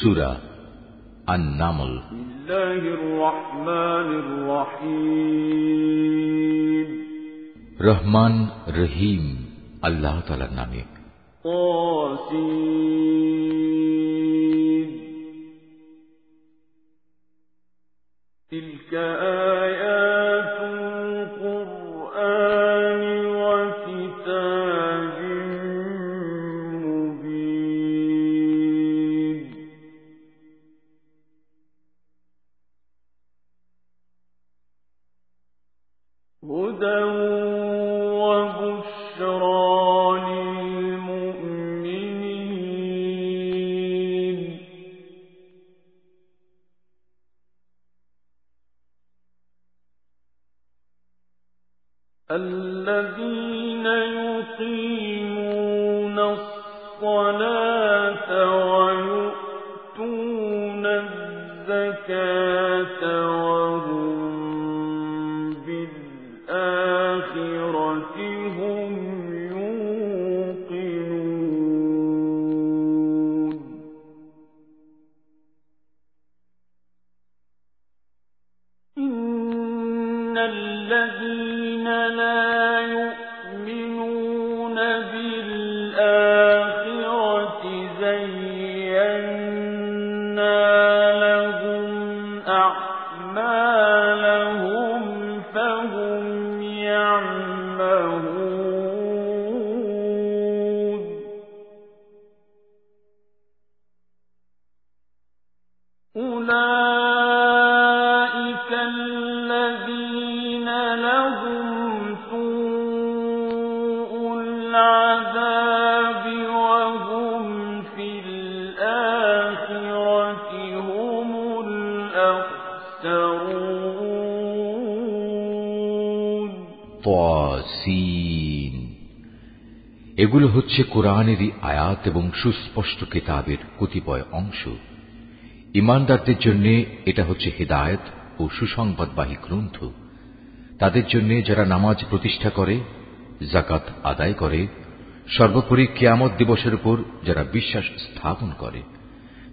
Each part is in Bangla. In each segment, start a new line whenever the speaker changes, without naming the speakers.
সুরা النمل
بسم الله الرحمن الرحيم
রহমান রহিম আল্লাহ তালার নামে
طاسين تلك آيات
এগুলো হচ্ছে কোরআনেরই আয়াত এবং সুস্পষ্ট কিতাবের কতিপয় অংশ। ইমানদারদের জন্য এটা হচ্ছে হেদায়েত ও সুসংবাদবাহী গ্রন্থ। তাদের জন্য যারা নামাজ প্রতিষ্ঠা করে জাকাত আদায় করে, সর্বোপরি কেয়ামত দিবসের উপর যারা বিশ্বাস স্থাপন করে।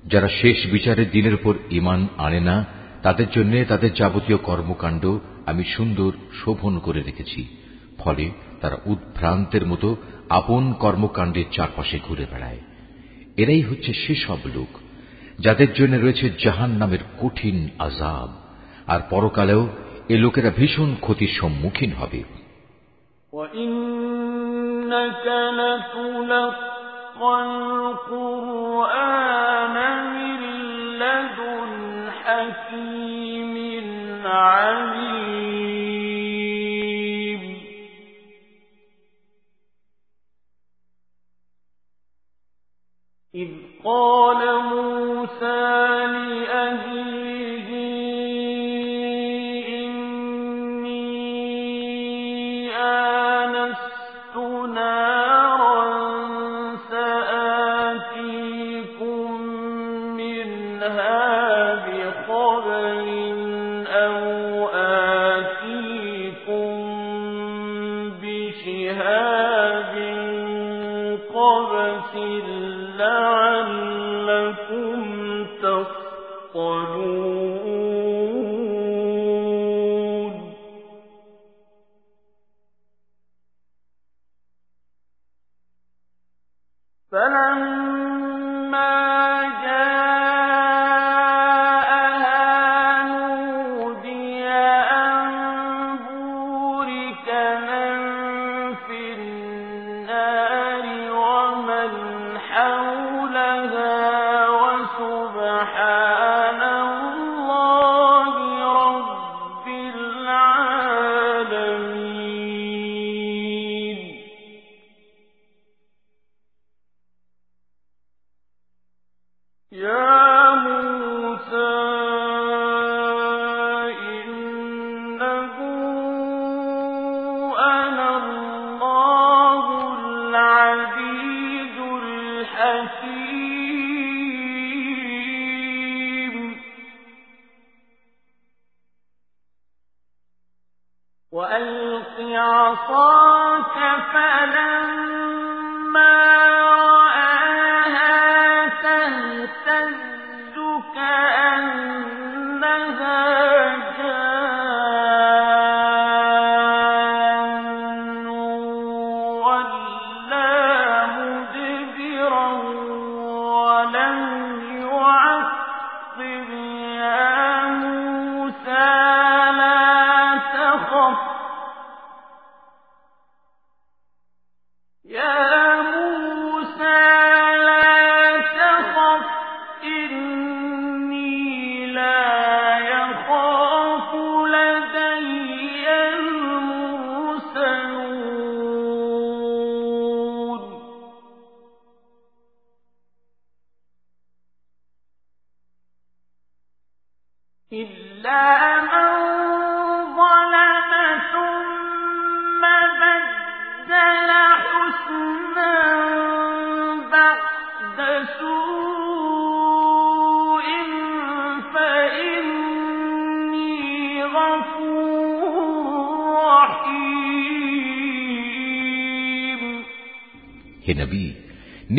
যারা শেষ বিচারের দিনের উপর ইমান আনে না, তাদের জন্য তাদের যাবতীয় কর্মকাণ্ড আমি সুন্দর শোভন করে রেখেছি। ফলে তারা উদ্ভ্রান্তের মতো আপন কর্মকাণ্ডের চারপাশে ঘুরে বেড়ায় এরাই হচ্ছে সেসব লোক যাদের জন্য রয়েছে জাহান নামের কঠিন আজাব আর পরকালেও এ লোকেরা ভীষণ ক্ষতির সম্মুখীন হবে
وإنك لتلقى القرآن من لدن حكيم عليم قال موسى لأهله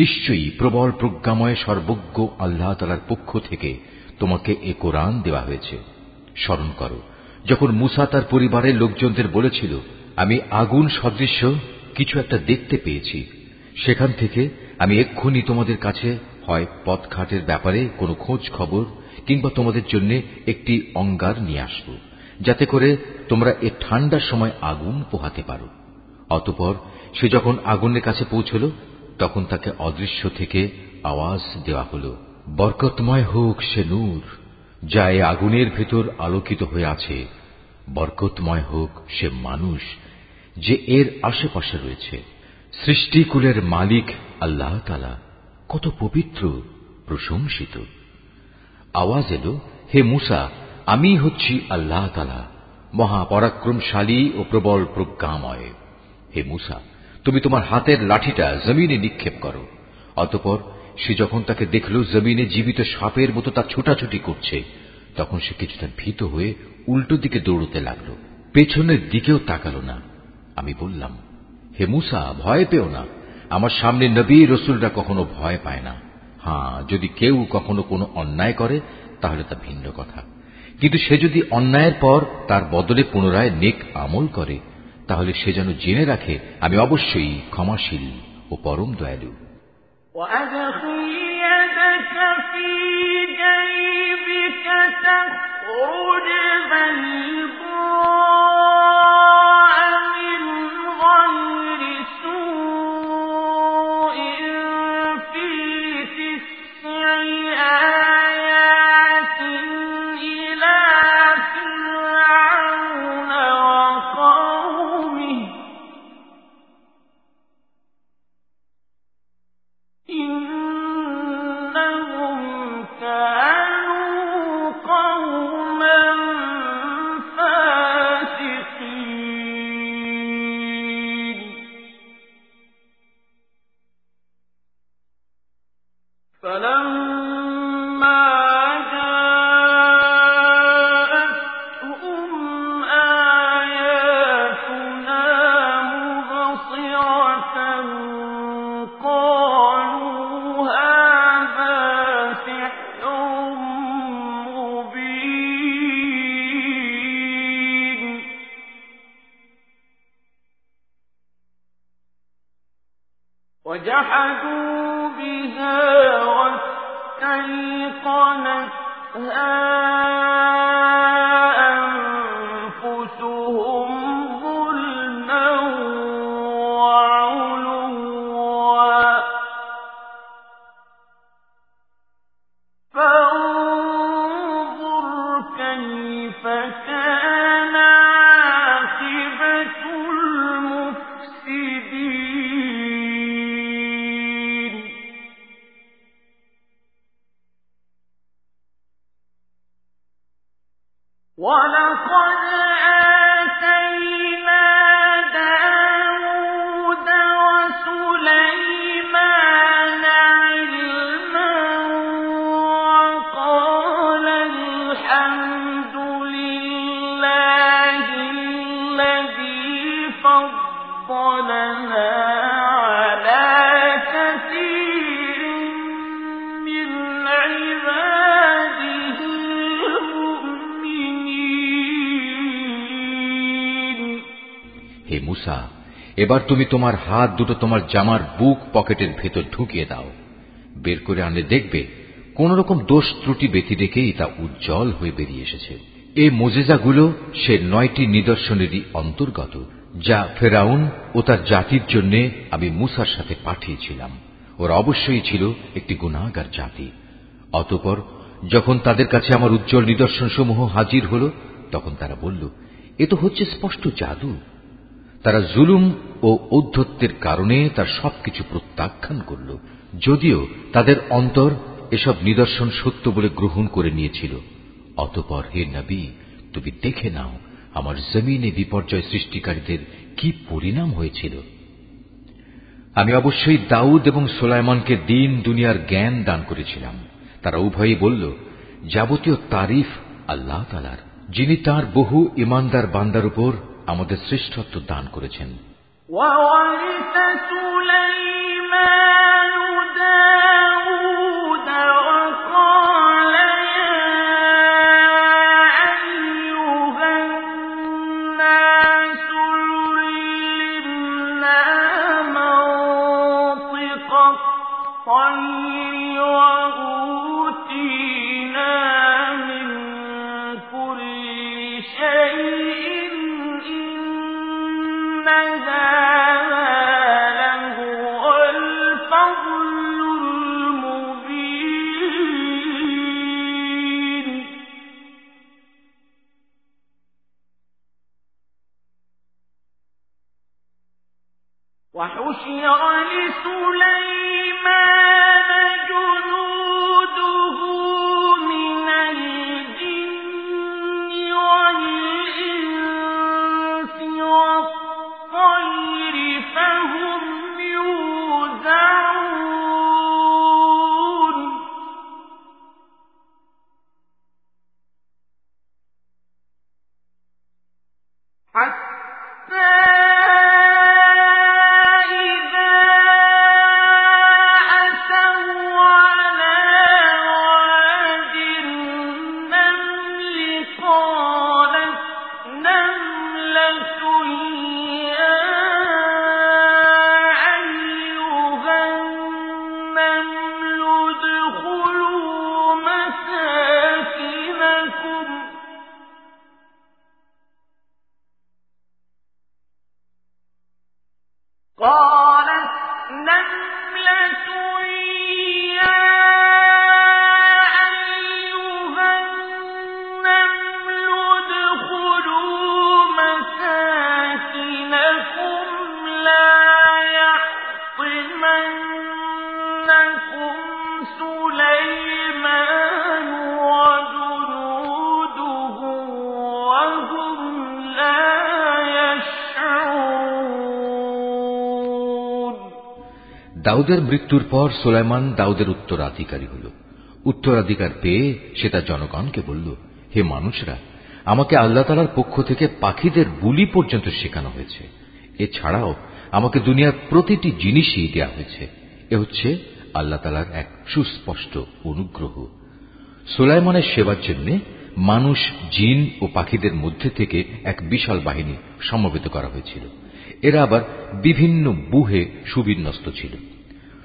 নিশ্চয়ই প্রবল প্রজ্ঞাময় সর্বজ্ঞ আল্লাহ তালার পক্ষ থেকে তোমাকে এ কোরআন দেওয়া হয়েছে। স্মরণ করো, যখন মুসা তার পরিবারের লোকজনদের বলেছিল, আমি আগুন সদৃশ্য কিছু একটা দেখতে পেয়েছি। সেখান থেকে আমি এক্ষুনি তোমাদের কাছে হয় পথঘাটের ব্যাপারে কোনো খোঁজ খবর কিংবা তোমাদের জন্য একটি অঙ্গার নিয়ে আসব, যাতে করে তোমরা এ ঠান্ডার সময় আগুন পোহাতে পারো। অতপর সে যখন আগুনের কাছে পৌঁছল তখন তাকে অদৃশ্য থেকে আওয়াজ দেওয়া হল, বরকতময় হোক সে নূর, যা এ আগুনের ভেতর আলোকিত হয়ে আছে। বরকতময় হোক সে মানুষ, যে এর আশেপাশে রয়েছে। সৃষ্টিকুলের মালিক আল্লাহ তালা কত পবিত্র, প্রশংসিত। আওয়াজ এলো, হে মুসা, আমি হচ্ছি আল্লাহ তালা মহাপরাক্রমশালী ও প্রবল প্রজ্ঞাময়। হে মুসা তুমি তোমার হাতের লাঠিটা জমিনে নিক্ষেপ করো। অতপর সে যখন তাকে দেখল জমিনে জীবিত সাপের মতো তা ছোটাছুটি করছে, তখন সে কিছুটা ভীত হয়ে উল্টো দিকে দৌড়তে লাগল। পেছনের দিকেও তাকালো না। আমি বললাম, হে মুসা, ভয় পেও না। আমার সামনে নবী রসুলরা কখনো ভয় পায় না। হ্যাঁ যদি কেউ কখনো কোনো অন্যায় করে, তাহলে তা ভিন্ন কথা। কিন্তু সে যদি অন্যায়ের পর তার বদলে পুনরায় নেক আমল করে তাহলে সে যেন জেনে রাখে আমি অবশ্যই ক্ষমাশীল ও পরম দয়ালু
وأدخل يدك في جيبك تخرج بيضاء এবার তুমি তোমার হাত দুটো তোমার জামার বুক পকেটের ভেতর ঢুকিয়ে দাও। বের করে আনলে দেখবে কোন রকম দোষ ত্রুটি ব্যতি রেখেই তা উজ্জ্বল হয়ে বেরিয়ে এসেছে। এই মোজেজাগুলো সে নয়টি নিদর্শনেরই অন্তর্গত, যা ফেরাউন ও তার জাতির জন্য আমি মুসার সাথে পাঠিয়েছিলাম। ওরা অবশ্যই ছিল একটি গুণাগার জাতি। অতপর যখন তাদের কাছে আমার উজ্জ্বল নিদর্শনসমূহ হাজির হল, তখন তারা বলল, এ তো হচ্ছে স্পষ্ট জাদু। তারা জুলুম ও ঔদ্ধত্যের কারণে তার সবকিছু প্রত্যাখ্যান করল, যদিও তাদের অন্তর এসব নিদর্শন সত্য বলে গ্রহণ করে নিয়েছিল। অতপর হে নবী, তুমি দেখে নাও আমার জমিনে বিপর্যয় সৃষ্টিকারীদের কি পরিণাম হয়েছিল। আমি অবশ্যই দাউদ এবং সোলাইমনকে দিন দুনিয়ার জ্ঞান দান করেছিলাম। তারা উভয়ই বলল, যাবতীয় তারিফ আল্লাহ তালার যিনি তার বহু ইমানদার বান্দার উপর আমাদের শ্রেষ্ঠত্ব দান করেছেন। وورث سليمان داود দাউদের মৃত্যুর পর সোলাইমান দাউদের উত্তরাধিকারী হল উত্তরাধিকার পেয়ে সে তার জনগণকে বলল, হে মানুষরা, আমাকে আল্লাহ তালার পক্ষ থেকে পাখিদের বুলি পর্যন্ত শেখানো হয়েছে। এছাড়াও আমাকে দুনিয়ার প্রতিটি জিনিসই দেওয়া হয়েছে। এ হচ্ছে আল্লাহ তালার এক সুস্পষ্ট অনুগ্রহ। সোলাইমানের সেবার জন্য মানুষ, জিন ও পাখিদের মধ্যে থেকে এক বিশাল বাহিনী সমবেত করা হয়েছিল। এরা আবার বিভিন্ন বুহে সুবিন্যস্ত ছিল।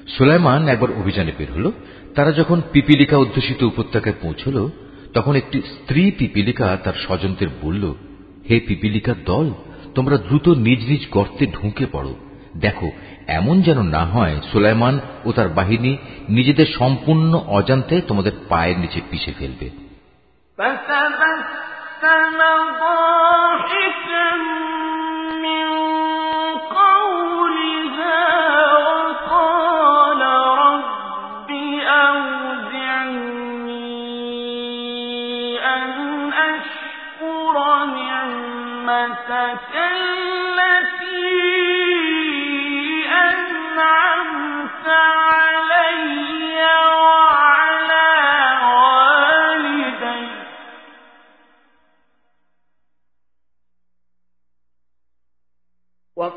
সোলাইমান একবার অভিযানে বের হল। তারা যখন পিপিলিকা অধ্যুষিত উপত্যকায় পৌঁছল, তখন একটি স্ত্রী পিপিলিকা তার স্বজনদের বলল, হে পিপিলিকার দল, তোমরা দ্রুত নিজ নিজ গর্তে ঢুকে পড়ো। দেখো, এমন যেন না হয় সুলাইমান ও তার বাহিনী নিজেদের সম্পূর্ণ অজান্তে তোমাদের পায়ের নিচে পিছে ফেলবে। فَتَبَسَّمَ ضَاحِكًا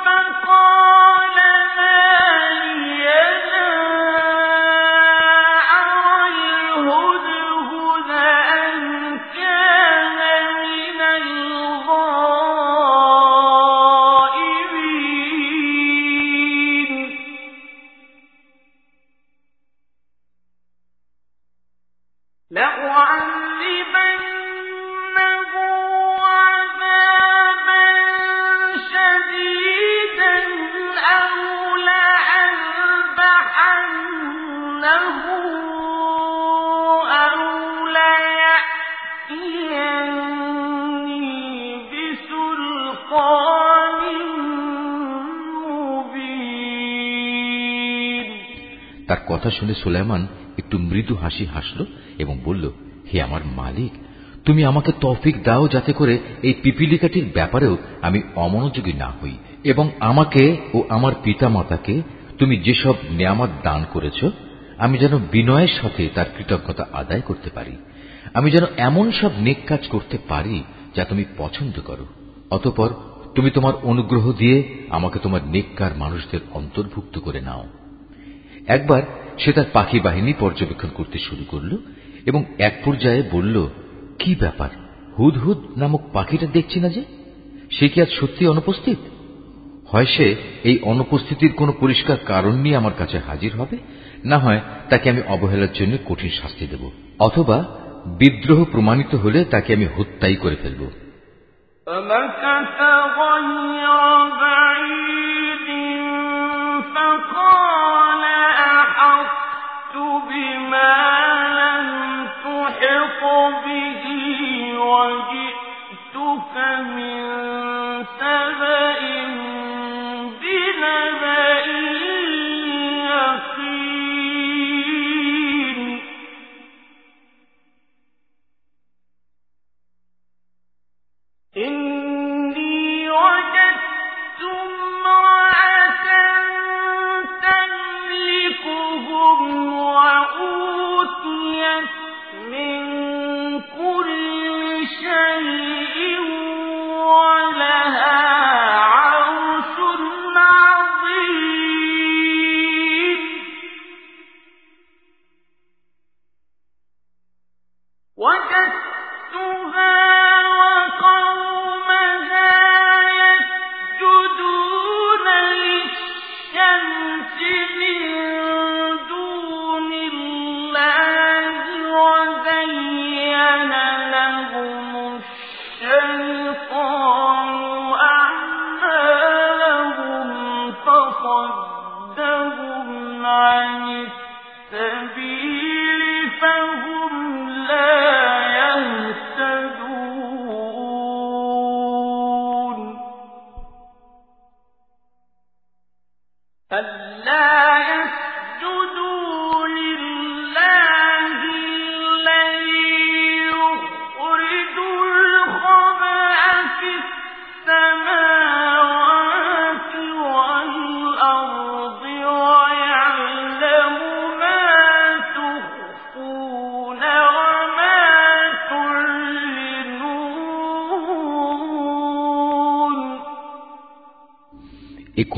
فقال ما لي
শুনে সুলাইমান একটু মৃদু হাসি হাসল এবং বলল, হে আমার মালিক, তুমি আমাকে তৌফিক দাও যাতে করে এই পিপিলিকাটির ব্যাপারেও আমি অমনোযোগী না হই এবং আমাকে ও আমার পিতা মাতাকে তুমি যেসব নিয়ামত দান করেছ, আমি যেন বিনয়ের সাথে তার কৃতজ্ঞতা আদায় করতে পারি। আমি যেন এমন সব নেক কাজ করতে পারি যা তুমি পছন্দ করো। অতপর তুমি তোমার অনুগ্রহ দিয়ে আমাকে তোমার নেককার মানুষদের অন্তর্ভুক্ত করে নাও। একবার সে তার পাখি বাহিনী পর্যবেক্ষণ করতে শুরু করল এবং এক পর্যায়ে বলল কি ব্যাপার হুদহুদ নামক পাখিটা দেখছি না যে সে কি আজ সত্যি অনুপস্থিত হয় সে এই অনুপস্থিতির কোনো পরিষ্কার কারণ নিয়ে আমার কাছে হাজির হবে না হয় তাকে আমি অবহেলার জন্য কঠিন শাস্তি দেব অথবা বিদ্রোহ প্রমাণিত হলে তাকে আমি হত্যাই করে ফেলব
فمكث غير بعيد فقال من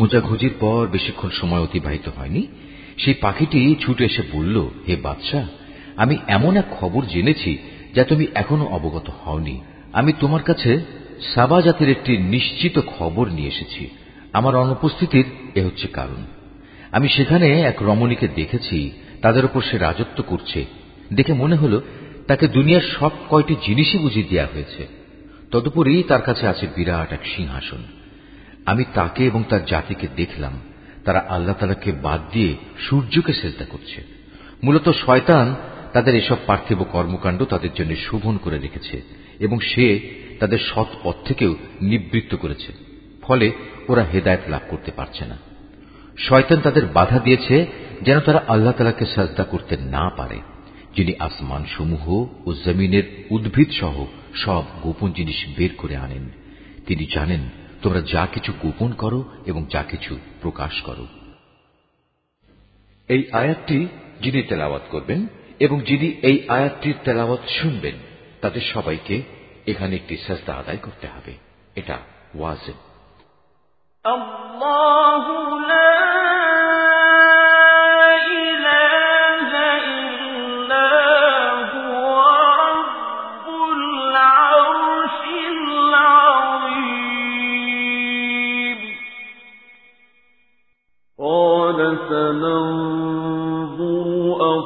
খোঁজাখুঁজির পর বেশিক্ষণ সময় অতিবাহিত হয়নি। সেই পাখিটি ছুটে এসে বলল, হে বাদশাহ আমি এমন এক খবর জেনেছি যা তুমি এখনও অবগত হওনি। আমি তোমার কাছে সাবা জাতের একটি নিশ্চিত খবর নিয়ে এসেছি। আমার অনুপস্থিতির এ হচ্ছে কারণ। আমি সেখানে এক রমণীকে দেখেছি, তাদের উপর সে রাজত্ব করছে। দেখে মনে হলো, তাকে দুনিয়ার সব কয়টি জিনিসই বুঝিয়ে দেওয়া হয়েছে। তদুপরি তার কাছে আছে বিরাট এক সিংহাসন। আমি তাকে এবং তার জাতিকে দেখলাম। তারা আল্লাহ তালাকে বাদ দিয়ে সূর্যকে সেজদা করছে। মূলত শয়তান তাদের এসব পার্থিব কর্মকাণ্ড তাদের জন্য শোভন করে রেখেছে এবং সে তাদের সৎ পথ থেকেও নিবৃত্ত করেছে। ফলে ওরা হেদায়ত লাভ করতে পারছে না। শয়তান তাদের বাধা দিয়েছে যেন তারা আল্লাহ তালাকে সাজদা করতে না পারে, যিনি আসমান সমূহ ও জমিনের উদ্ভিদ সহ সব গোপন জিনিস বের করে আনেন। তিনি জানেন তোমরা যা কিছু গোপন করো এবং যা কিছু প্রকাশ করো। এই আয়াতটি যিনি তেলাওয়াত করবেন এবং যিনি এই আয়াতটির তেলাওয়াত শুনবেন তাদের সবাইকে এখানে একটি সস্তা আদায় করতে হবে। এটা
ওয়াজেন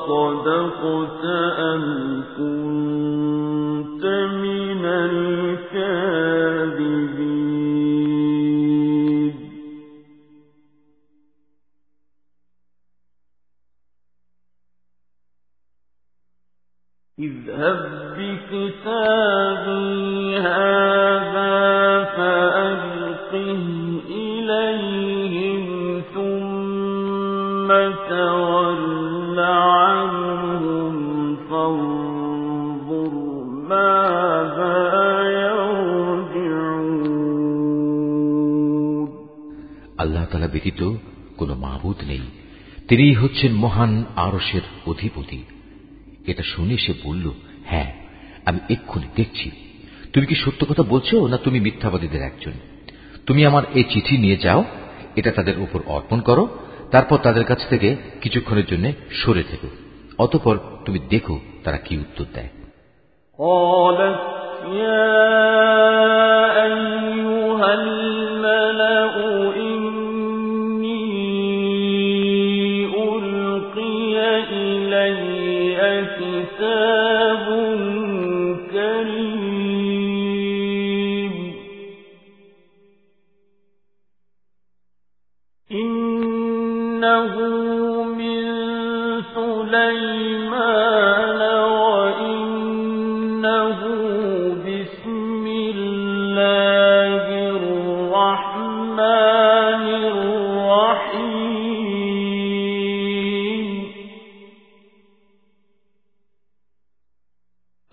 أصدقت
ব্যতীত কোনো মাহবুদ নেই তিনিই হচ্ছেন মহান আরসের অধিপতি এটা শুনে সে বলল হ্যাঁ আমি এক্ষুনি দেখছি তুমি কি সত্য কথা বলছো না তুমি মিথ্যাবাদীদের একজন তুমি আমার এই চিঠি নিয়ে যাও এটা তাদের উপর অর্পণ করো তারপর তাদের কাছ থেকে কিছুক্ষণের জন্য সরে থেকো অতপর তুমি দেখো তারা কি উত্তর দেয়
قالت يا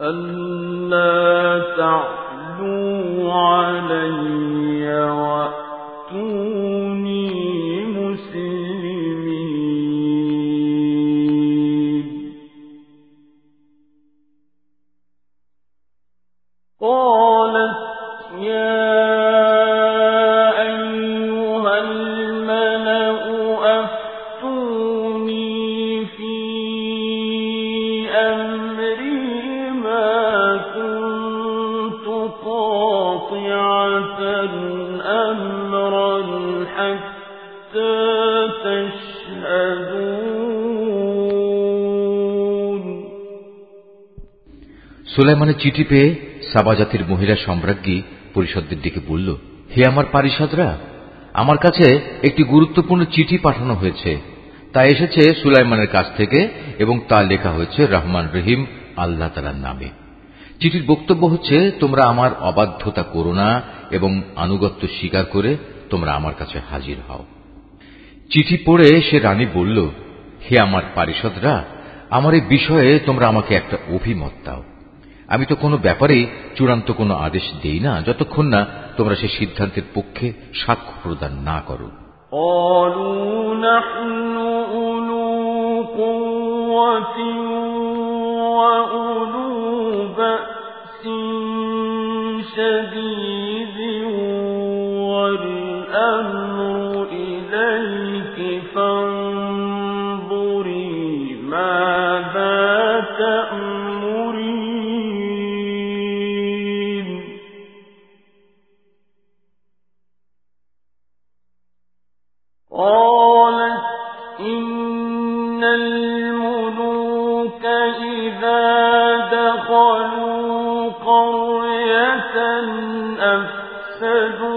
ألا تعلوا علي
সুলাইমানের চিঠি পেয়ে সাবা জাতির মহিলা সম্রাজ্ঞী পরিষদদের দিকে বলল, হে আমার পারিষদরা, আমার কাছে একটি গুরুত্বপূর্ণ চিঠি পাঠানো হয়েছে। তা এসেছে সুলাইমানের কাছ থেকে এবং তা লেখা হয়েছে রহমান রহিম আল্লাহ তালার নামে। চিঠির বক্তব্য হচ্ছে, তোমরা আমার অবাধ্যতা করো না এবং আনুগত্য স্বীকার করে তোমরা আমার কাছে হাজির হও। চিঠি পড়ে সে রানী বলল, হে আমার পারিষদরা, আমার এই বিষয়ে তোমরা আমাকে একটা অভিমত দাও। আমি তো কোনো ব্যাপারেই চূড়ান্ত কোনো আদেশ দেই না যতক্ষণ না তোমরা সে সিদ্ধান্তের পক্ষে সাক্ষ্য প্রদান না করো
قالوا نحن أولو قوة وأولو بأس شديد أفسدوها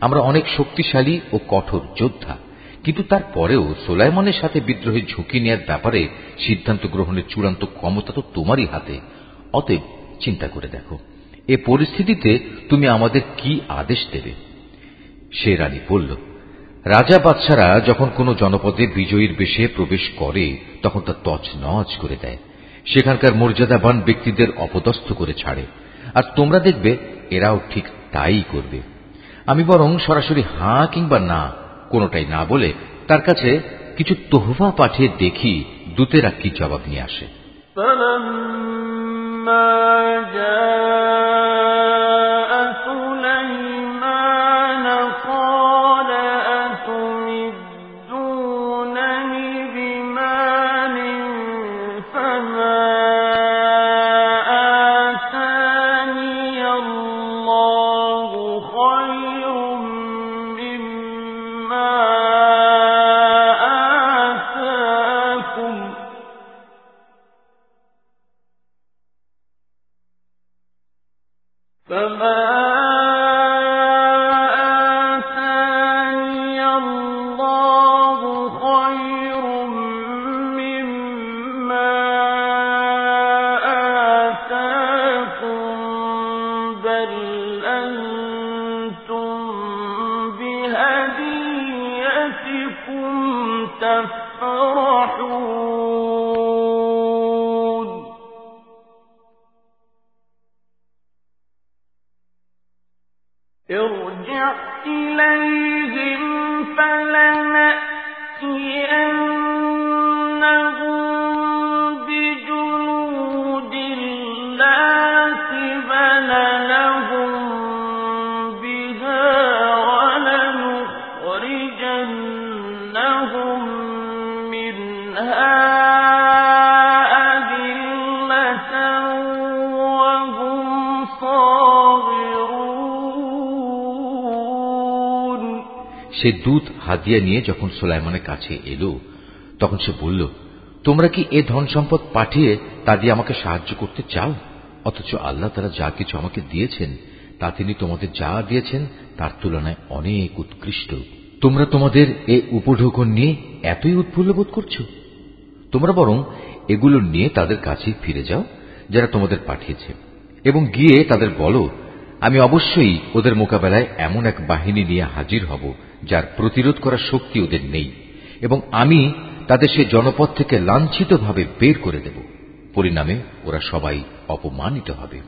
আমরা অনেক শক্তিশালী ও কঠোর যোদ্ধা। কিন্তু তারপরেও সোলাইমনের সাথে বিদ্রোহের ঝুঁকি নেওয়ার ব্যাপারে সিদ্ধান্ত গ্রহণের চূড়ান্ত ক্ষমতা তো তোমারই হাতে। অতএব চিন্তা করে দেখো, এ পরিস্থিতিতে তুমি আমাদের কি আদেশ দেবে? সে রানী বলল, রাজা বাদশারা যখন কোনো জনপদে বিজয়ীর বেশে প্রবেশ করে, তখন তা তছ নচ করে দেয়। সেখানকার মর্যাদাবান ব্যক্তিদের অপদস্থ করে ছাড়ে। আর তোমরা দেখবে, এরাও ঠিক তাই করবে। আমি বরং সরাসরি হাঁ কিংবা না কোনোটাই না বলে তার কাছে কিছু তোহফা পাঠিয়ে দেখি দূতেরা কি জবাব নিয়ে আসে
فلما جاء ارجع إليهم فلنأتينهم
সে দুধ হাদিয়া নিয়ে যখন সোলাইমানের কাছে এলো, তখন সে বলল, তোমরা কি এ ধন সম্পদ পাঠিয়ে তা দিয়ে আমাকে সাহায্য করতে চাও? অথচ আল্লাহ তারা যা কিছু আমাকে দিয়েছেন, তা তিনি তোমাদের যা দিয়েছেন, তার তুলনায় অনেক উৎকৃষ্ট। তোমরা তোমাদের এ উপঢৌকন নিয়ে এতই উৎফুল্ল বোধ করছ? তোমরা বরং এগুলো নিয়ে তাদের কাছে ফিরে যাও, যারা তোমাদের পাঠিয়েছে, এবং গিয়ে তাদের বলো আমি অবশ্যই ওদের মোকাবেলায় এমন এক বাহিনী নিয়ে হাজির হব, যার প্রতিরোধ করার শক্তি ওদের নেই, এবং আমি তাদের সে জনপদ থেকে লাঞ্ছিতভাবে বের করে দেব। পরিণামে ওরা সবাই অপমানিত হবে।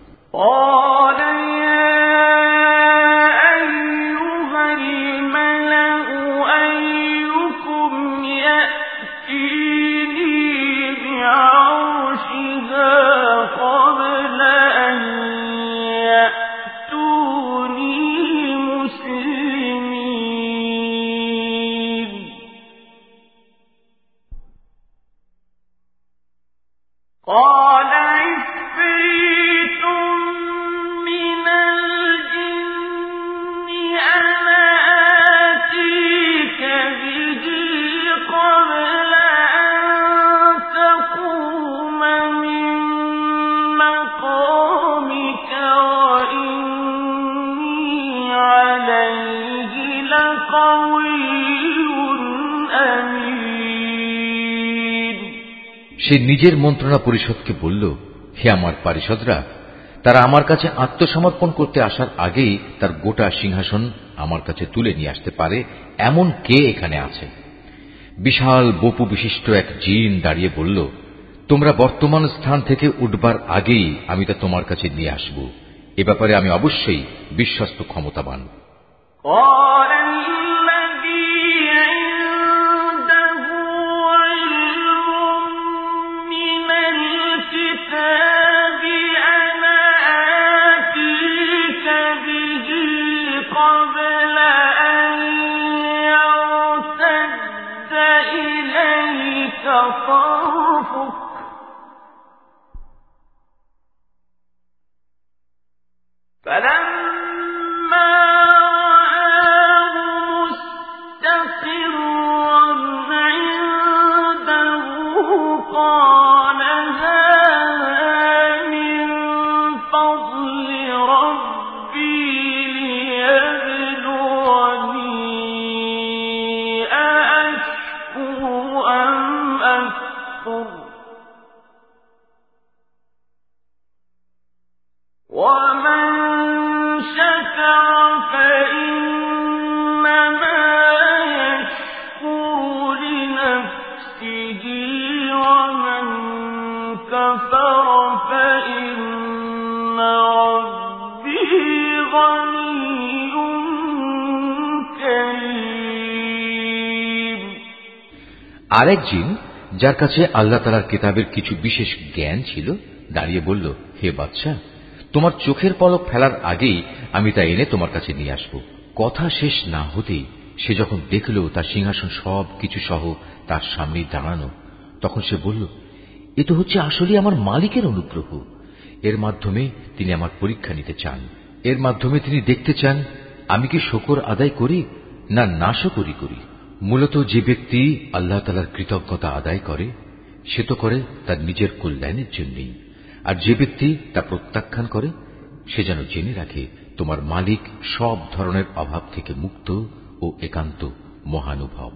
সে নিজের মন্ত্রণা পরিষদকে বলল, হে আমার পারিষদরা, তারা আমার কাছে আত্মসমর্পণ করতে আসার আগেই তার গোটা সিংহাসন আমার কাছে তুলে নিয়ে আসতে পারে এমন কে এখানে আছে? বিশাল বপু বিশিষ্ট এক জিন দাঁড়িয়ে বলল, তোমরা বর্তমান স্থান থেকে উঠবার আগেই আমি তা তোমার কাছে নিয়ে আসব। এ ব্যাপারে আমি অবশ্যই বিশ্বস্ত ক্ষমতাবান।
فلا
আরেক জিন, যার কাছে আল্লাহ তালার কিতাবের কিছু বিশেষ জ্ঞান ছিল, দাঁড়িয়ে বলল, হে বাচ্চা তোমার চোখের পলক ফেলার আগেই আমি তা এনে তোমার কাছে নিয়ে আসব। কথা শেষ না হতেই সে যখন দেখল, তার সিংহাসন সব কিছু সহ তার সামনেই দাঁড়ানো, তখন সে বলল, এ তো হচ্ছে আসলে আমার মালিকের অনুগ্রহ। এর মাধ্যমে তিনি আমার পরীক্ষা নিতে চান। এর মাধ্যমে তিনি দেখতে চান, আমি কি শকর আদায় করি না নাশকরি করি? মূলত যে ব্যক্তি আল্লাহ তালার কৃতজ্ঞতা আদায় করে সে তো করে তার নিজের কল্যাণের জন্যই আর যে ব্যক্তি তা প্রত্যাখ্যান করে সে যেন জেনে রাখে তোমার মালিক সব ধরনের অভাব থেকে মুক্ত ও একান্ত মহানুভব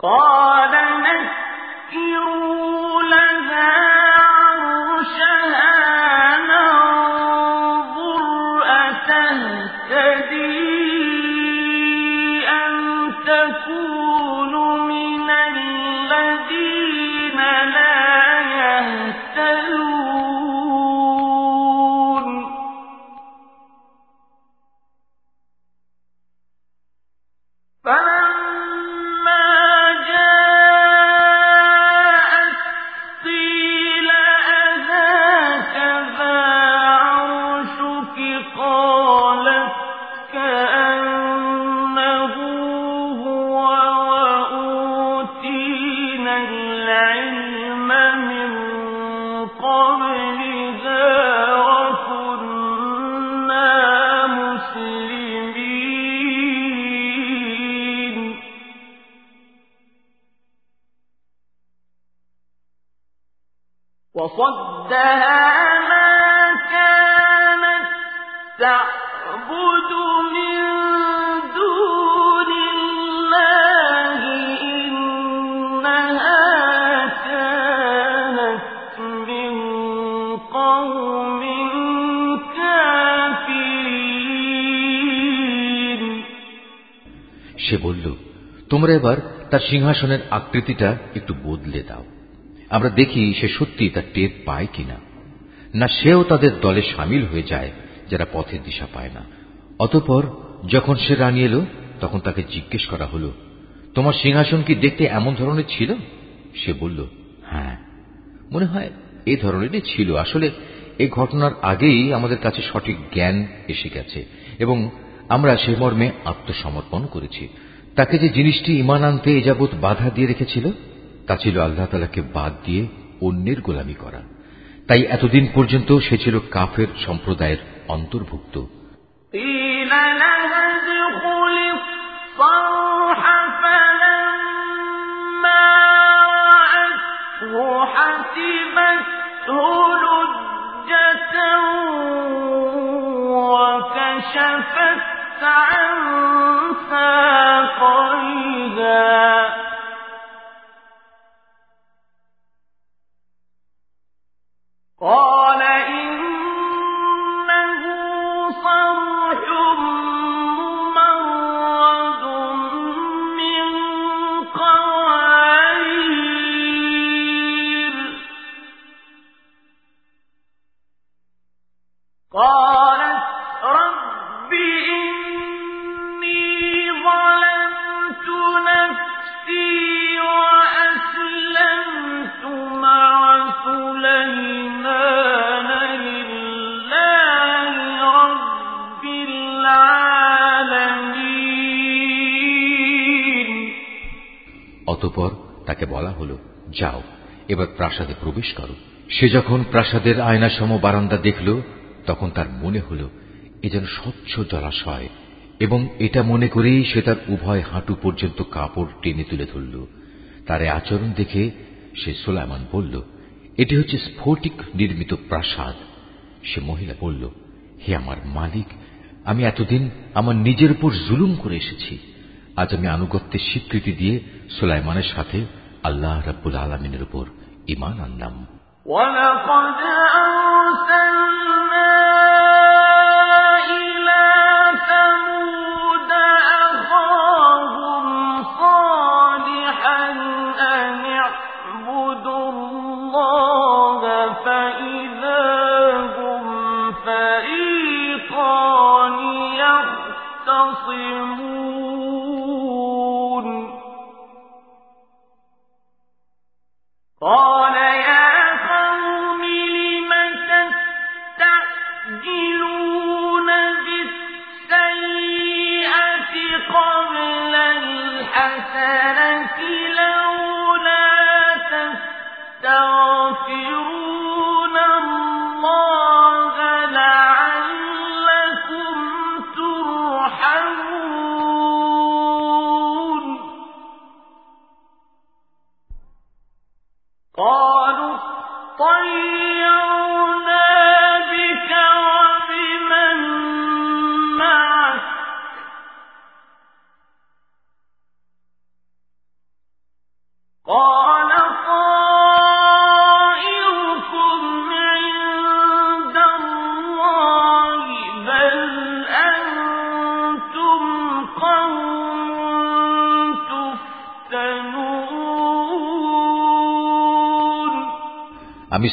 قال نكروا
তোমরা এবার তার সিংহাসনের আকৃতিটা একটু বদলে দাও। আমরা দেখি সে সত্যি তার টের পায় কিনা। না সেও তাদের দলে সামিল হয়ে যায়, যারা পথের দিশা পায় না। অতঃপর যখন সে রানী এলো, তখন তাকে জিজ্ঞেস করা হলো, তোমার সিংহাসন কি দেখতে এমন ধরনের ছিল? সে বলল হ্যাঁ মনে হয় এই ধরনেরই ছিল। আসলে এই ঘটনার আগেই আমাদের কাছে সঠিক জ্ঞান এসে গেছে এবং আমরা সে মর্মে আত্মসমর্পণ করেছি। তাকে যে জিনিসটি ইমান আনতে এ যাবৎ বাধা দিয়ে রেখেছিল তা ছিল আল্লাহ তালাকে বাদ দিয়ে অন্যের গোলামি করা তাই এতদিন পর্যন্ত সে ছিল কাফের সম্প্রদায়ের অন্তর্ভুক্ত
قيل لها ادخل الصرح فلما رأته حسبته لجة وكشفت عن ساقيها
অতপর তাকে বলা হলো, যাও, এবার প্রাসাদে প্রবেশ করো। সে যখন প্রাসাদের আয়নাসম বারান্দা দেখল, তখন তার মনে হল, এ যেন স্বচ্ছ জলাশয়। এবং এটা মনে করেই সে তার উভয় হাঁটু পর্যন্ত কাপড় টেনে তুলে ধরল। তার আচরণ দেখে সে সোলাইমান বলল, এটি হচ্ছে স্ফটিক নির্মিত প্রাসাদ। সে মহিলা বলল, হে আমার মালিক, আমি এতদিন আমার নিজের উপর জুলুম করে এসেছি। আজ আমি আনুগত্যের স্বীকৃতি দিয়ে সুলাইমানের সাথে আল্লাহ রাব্বুল আলমিনের উপর ইমান আনলাম।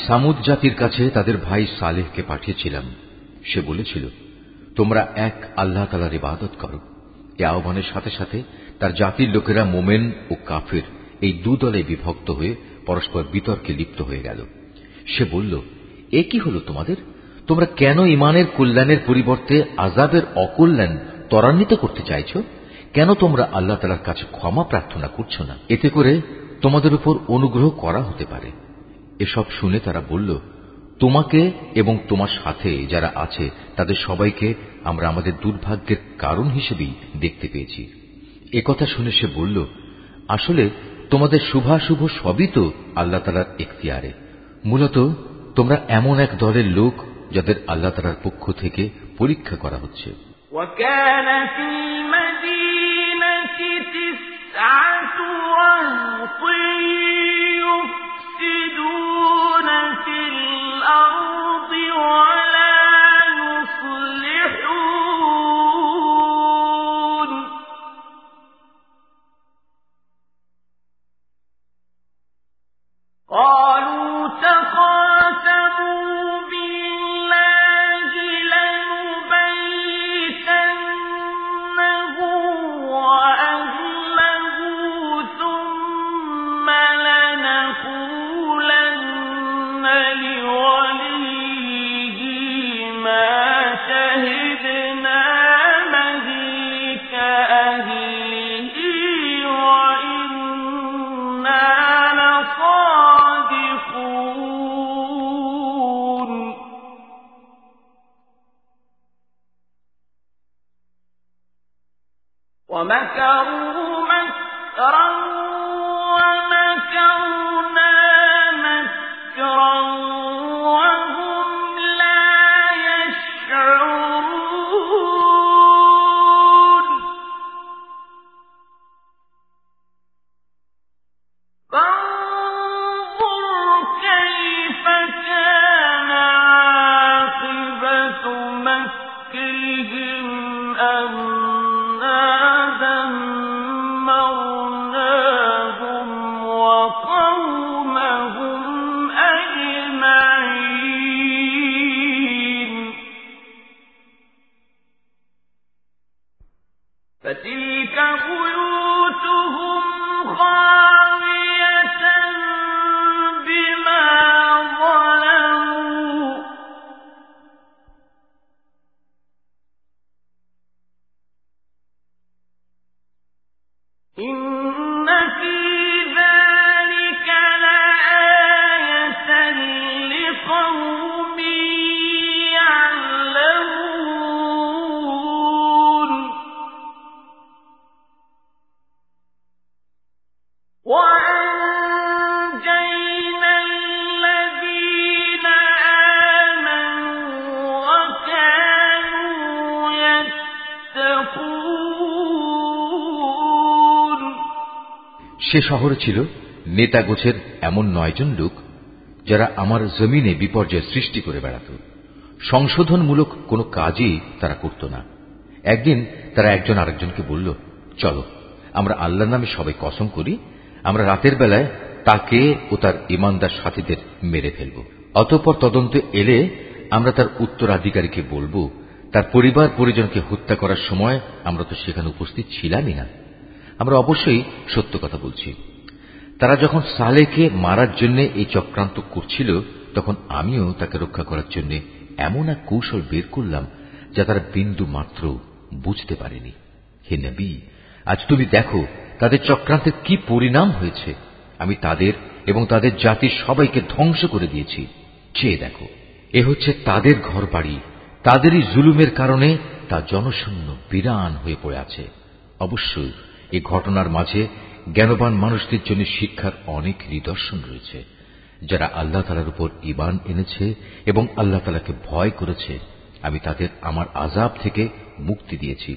সামুদ জাতির কাছে তাদের ভাই সালেহকে পাঠিয়েছিলাম। সে বলেছিল, তোমরা এক আল্লাহ তালার ইবাদত করো। এ আহ্বানের সাথে সাথে তার জাতির লোকেরা মোমেন ও কাফের এই দলে বিভক্ত হয়ে পরস্পর বিতর্কে লিপ্ত হয়ে গেল। সে বলল, এ কি হলো তোমাদের? তোমরা কেন ইমানের কল্যাণের পরিবর্তে আজাবের অকল্যাণ ত্বরান্বিত করতে চাইছ? কেন তোমরা আল্লাহ তালার কাছে ক্ষমা প্রার্থনা করছ না? এতে করে তোমাদের উপর অনুগ্রহ করা হতে পারে। এসব শুনে তারা বলল তোমাকে এবং তোমার সাথে যারা আছে তাদের সবাইকে আমরা আমাদের দুর্ভাগ্যের কারণ হিসেবেই দেখতে পেয়েছি একথা শুনে সে বলল আসলে তোমাদের শুভাশুভ সবই তো আল্লাহ তালার এখতিয়ারে মূলত তোমরা এমন এক দলের লোক যাদের আল্লাহ তালার পক্ষ থেকে পরীক্ষা করা হচ্ছে
وكان يفسدون في الأرض ولا ومكروا
সে শহরে ছিল নেতা গোছের এমন নয়জন লোক যারা আমার জমিনে বিপর্যয় সৃষ্টি করে বেড়াত। সংশোধনমূলক কোনো কাজই তারা করত না। একদিন তারা একজন আরেকজনকে বলল, চলো, আমরা আল্লাহর নামে সবাই কসম করি, আমরা রাতের বেলায় তাকে ও তার ইমানদার সাথীদের মেরে ফেলব। অতঃপর তদন্তে এলে আমরা তার উত্তরাধিকারীকে বলব, তার পরিবার পরিজনকে হত্যা করার সময় আমরা তো সেখানে উপস্থিত ছিলামই না। আমরা অবশ্যই সত্য কথা বলছি। তারা যখন সালেকে মারার জন্য এই চক্রান্ত করছিল, তখন আমিও তাকে রক্ষা করার জন্য এমন এক কৌশল বের করলাম যা তারা বিন্দু মাত্র বুঝতে পারেনি। হে নবী, আজ তুমি দেখো
তাদের চক্রান্তের কি পরিণাম হয়েছে। আমি তাদের এবং তাদের জাতির সবাইকে ধ্বংস করে দিয়েছি। চেয়ে দেখো, এ হচ্ছে তাদের ঘর বাড়ি তাদেরই জুলুমের কারণে তা জনশূন্য বিরান হয়ে পড়ে আছে। অবশ্যই এ ঘটনার মাঝে জ্ঞানবান মানুষদের জন্য শিক্ষার অনেক নিদর্শন রয়েছে, যারা আল্লাহ তালার উপর ইবান এনেছে এবং আল্লাহ তালাকে ভয় করেছে। আমি তাদের আমার আজাব থেকে মুক্তি দিয়েছি।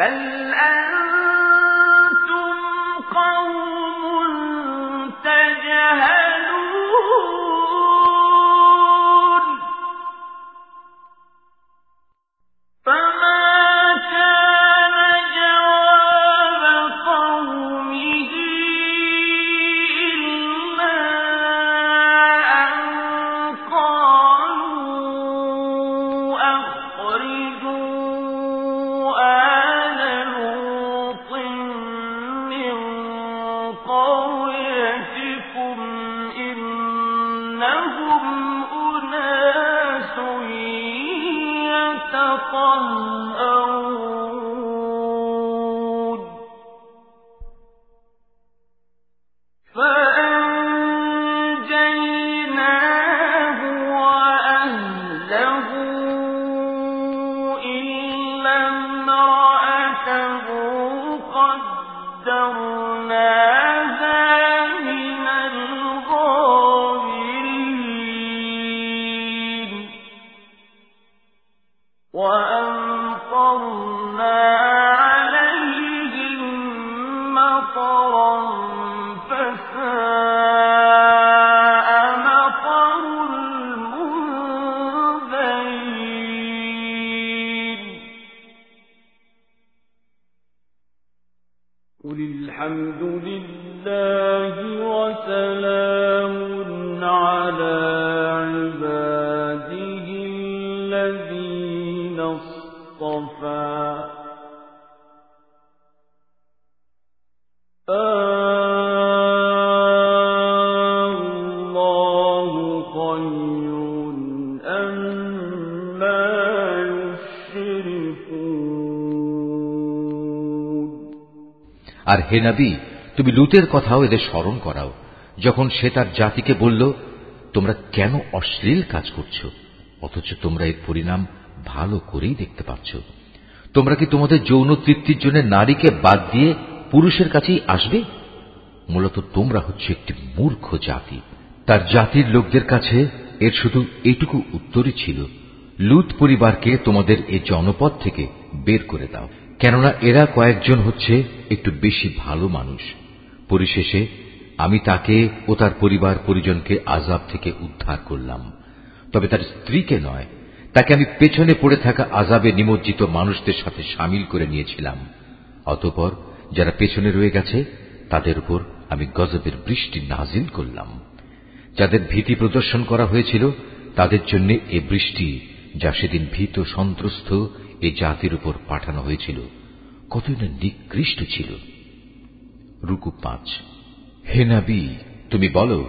আর হে নবী, তুমি লুতের কথাও এদের স্মরণ করাও। যখন সে তার জাতিকে বলল, তোমরা কেন অশ্লীল কাজ করছ? অথচ তোমরা এর পরিণাম ভালো করেই দেখতে পাচ্ছ। তোমরা কি তোমাদের যৌন তৃপ্তির জন্য নারীকে বাদ দিয়ে পুরুষের কাছেই আসবে? মূলত তোমরা হচ্ছে একটি মূর্খ জাতি। তার জাতির লোকদের কাছে এর শুধু এটুকু উত্তরই ছিল, লুত পরিবারকে তোমাদের এ জনপদ থেকে বের করে দাও। কেননা এরা কয়েকজন হচ্ছে একটু বেশি ভালো মানুষ। পরিশেষে আমি তাকে ও তার পরিবার পরিজনকে আজাব থেকে উদ্ধার করলাম। তবে তার স্ত্রীকে নয়, তাকে আমি পেছনে পড়ে থাকা আজাবে নিমজ্জিত মানুষদের সাথে সামিল করে নিয়েছিলাম। অতপর যারা পেছনে রয়ে গেছে, তাদের উপর আমি গজবের বৃষ্টি নাজিল করলাম। যাদের ভীতি প্রদর্শন করা হয়েছিল, তাদের জন্য এ বৃষ্টি, যা সেদিন ভীত সন্ত্রস্ত এ জাতির উপর পাঠানো হয়েছিল কতই না নিকৃষ্ট ছিল রুকু পাঁচ হে নাবি তুমি বলো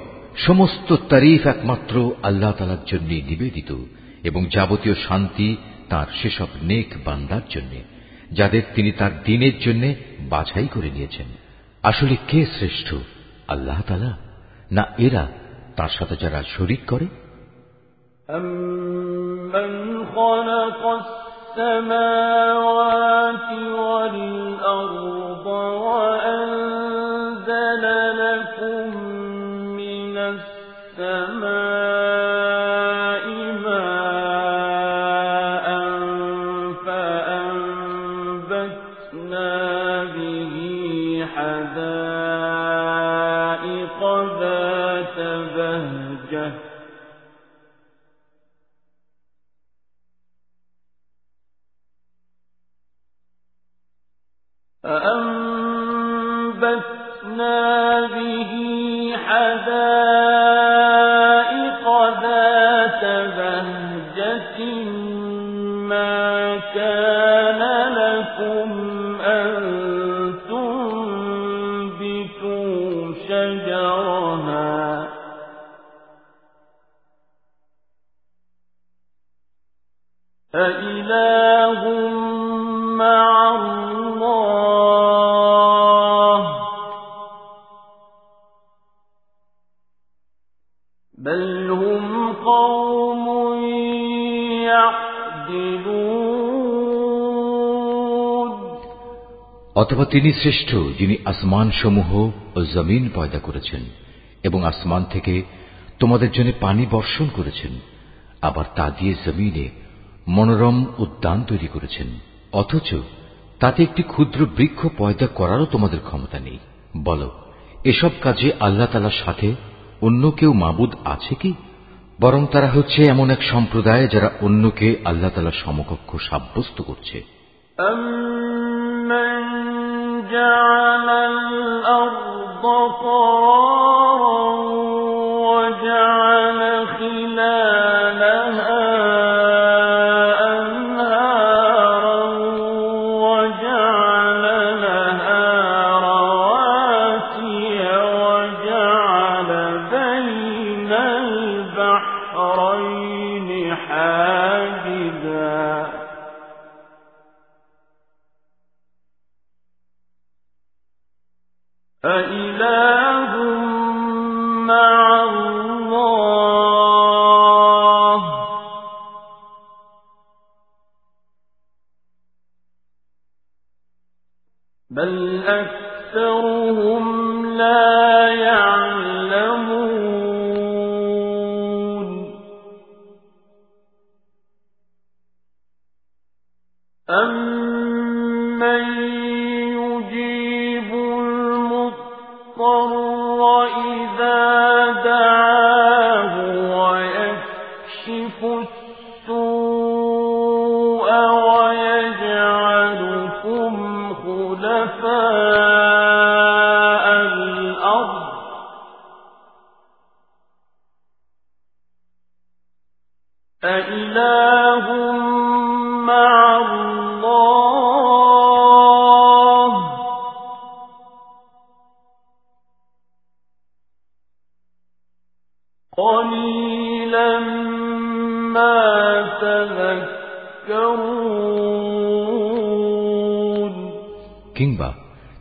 সমস্ত তারিফ একমাত্র আল্লাহ তালার জন্য নিবেদিত এবং যাবতীয় শান্তি তার সেসব নেক বান্দার জন্য যাদের তিনি তার দিনের জন্য বাছাই করে নিয়েছেন আসলে কে শ্রেষ্ঠ আল্লাহ তালা না এরা তার সাথে যারা শরিক করে
أَمَّنْ خَلَقَ السَّمَاوَاتِ وَالْأَرْضَ
অথবা তিনি শ্রেষ্ঠ, যিনি আসমানসমূহ ও জমিন পয়দা করেছেন, এবং আসমান থেকে তোমাদের জন্য পানি বর্ষণ করেছেন, আবার তা দিয়ে জমিনে মনোরম উদ্যান তৈরি করেছেন, অথচ তাতে একটি ক্ষুদ্র বৃক্ষ পয়দা করারও তোমাদের ক্ষমতা নেই। বল, এসব কাজে আল্লাহ তালার সাথে অন্য কেউ মাবুদ আছে কি? বরং তারা হচ্ছে এমন এক সম্প্রদায় যারা অন্যকে আল্লাহ তালার সমকক্ষ সাব্যস্ত করছে।
جَعَلَ الْأَرْضَ قَرَارًا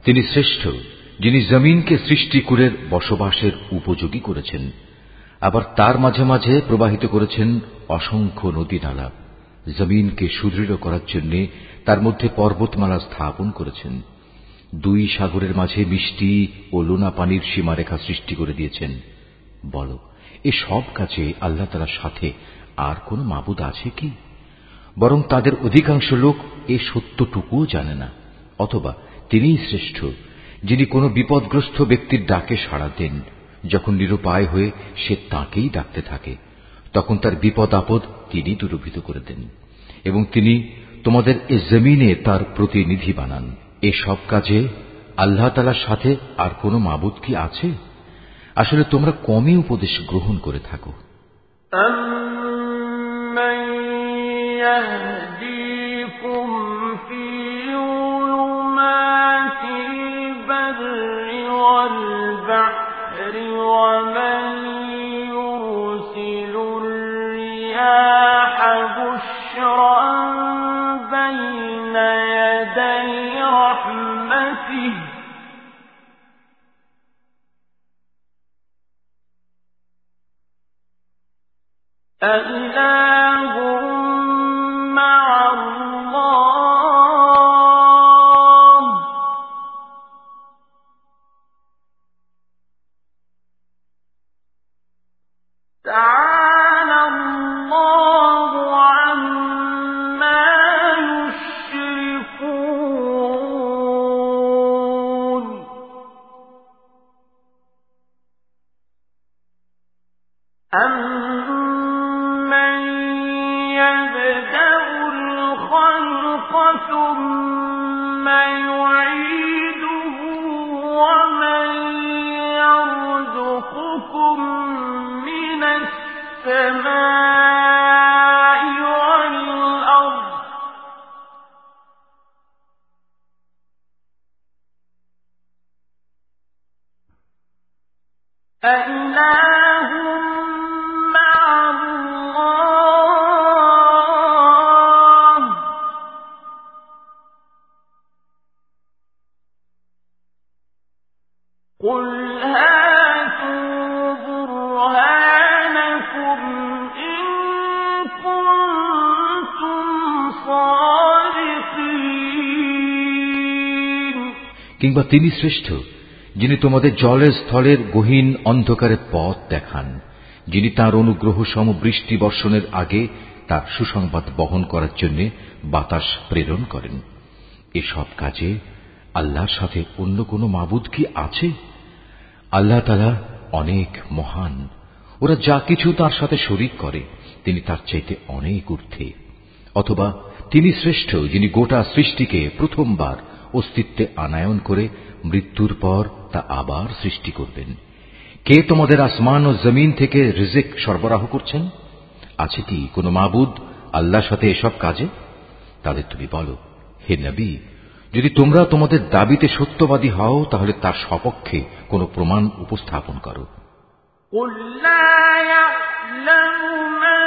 তিনি শ্রেষ্ঠ, যিনি জমিনকে সৃষ্টিকুরের বসবাসের উপযোগী করেছেন। আবার তার মাঝে মাঝে প্রবাহিত করেছেন অসংখ্য নদী নালা। জমিনকে সুদৃঢ় করার জন্য তার মধ্যে পর্বতমালা স্থাপন করেছেন। দুই সাগরের মাঝে মিষ্টি ও লোনা পানির সীমারেখা সৃষ্টি করে দিয়েছেন। বলো, এ সব কাজে আল্লাহ তালার সাথে আর কোন মাবুদ আছে কি? বরং তাদের অধিকাংশ লোক এ সত্যটুকুও জানে না, অথবা তিনিই শ্রেষ্ঠ যিনি কোনো বিপদগ্রস্ত ব্যক্তির ডাকে সাড়া দেন যখন নিরুপায় হয়ে সে তাকেই ডাকতে থাকে তখন তার বিপদ আপদ তিনি দূরভূত করে দেন এবং তিনি তোমাদের এ জমিনে তার প্রতিনিধি বানান এ সব কাজে আল্লাহ তালার সাথে আর কোনো মাবুদ কি আছে আসলে তোমরা কমই উপদেশ গ্রহণ করে থাকো
أَمَّن يَهْدِيكُمْ فِي أَإِلَٰهٌ
তিনি শ্রেষ্ঠ, যিনি তোমাদের জলের স্থলের গহীন অন্ধকারের পথ দেখান, যিনি তার অনুগ্রহ সম বৃষ্টি বর্ষণের আগে তার সুসংবাদ বহন করার জন্য বাতাস প্রেরণ করেন। এসব কাজে আল্লাহর সাথে অন্য কোনো মাবুদ কি আছে? আল্লাহ তালা অনেক মহান, ওরা যা কিছু তার সাথে শরিক করে, তিনি তার চাইতে অনেক ঊর্ধ্বে। অথবা তিনি শ্রেষ্ঠ, যিনি গোটা সৃষ্টিকে প্রথমবার অস্তিত্বে আনায়ন করে মৃত্যুর পর তা আবার সৃষ্টি করবেন কে তোমাদের আসমান ও জমিন থেকে রিজেক সরবরাহ করছেন আছে কি কোনো মাবুদ আল্লাহর সাথে এসব কাজে তাদের তুমি বলো হে নবী যদি তোমরা তোমাদের দাবিতে সত্যবাদী হও তাহলে তার সপক্ষে কোনো প্রমাণ উপস্থাপন করো
قُل لَّا يَعْلَمُ مَن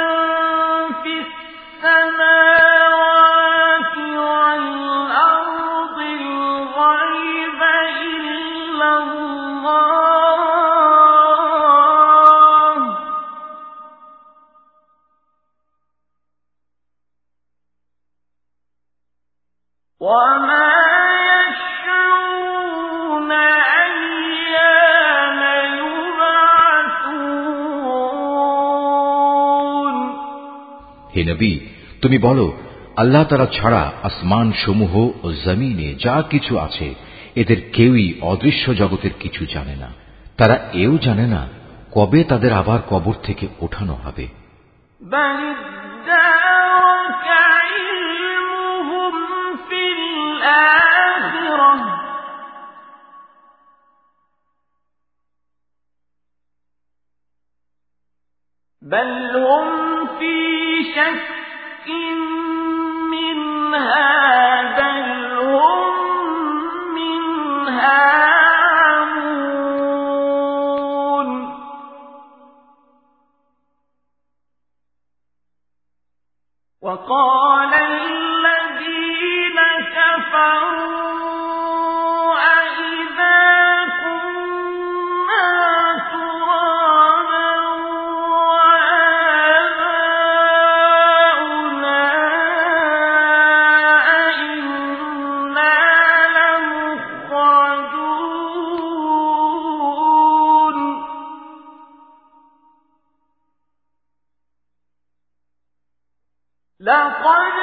হে নবী তুমি বলো আল্লাহ তারা ছাড়া আসমান সমূহ ও জমিনে যা কিছু আছে এদের কেউই অদৃশ্য জগতের কিছু জানে না। তারা এও জানে না কবে তাদের আবার কবর থেকে ওঠানো হবে।
الْآخِرَةِ ۚ. بَلْ هُمْ فِي شَكٍّ مِّنْهَا بَلْ هُم مِّنْهَا عَمُونَ. وَقَالَ لَقَدْ